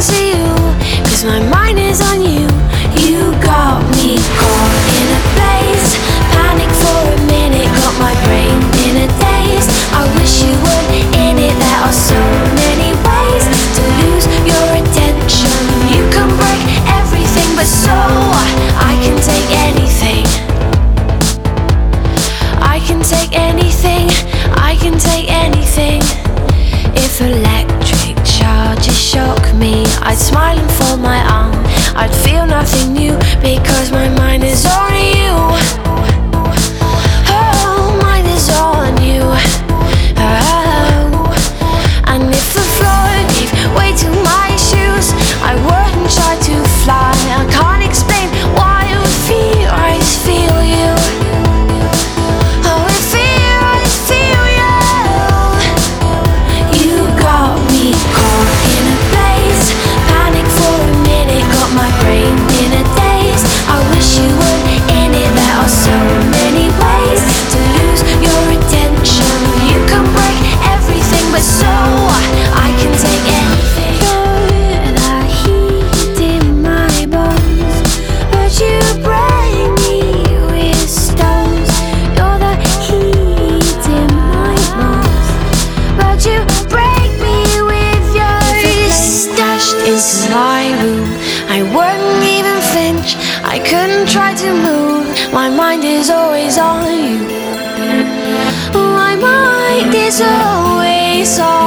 see you. Cause my mind smiling for my arm I'd feel nothing new because my mind is on Break me with yours. Stashed Into my room. I wouldn't even flinch. I couldn't try to move. My mind is always on you. My mind is always on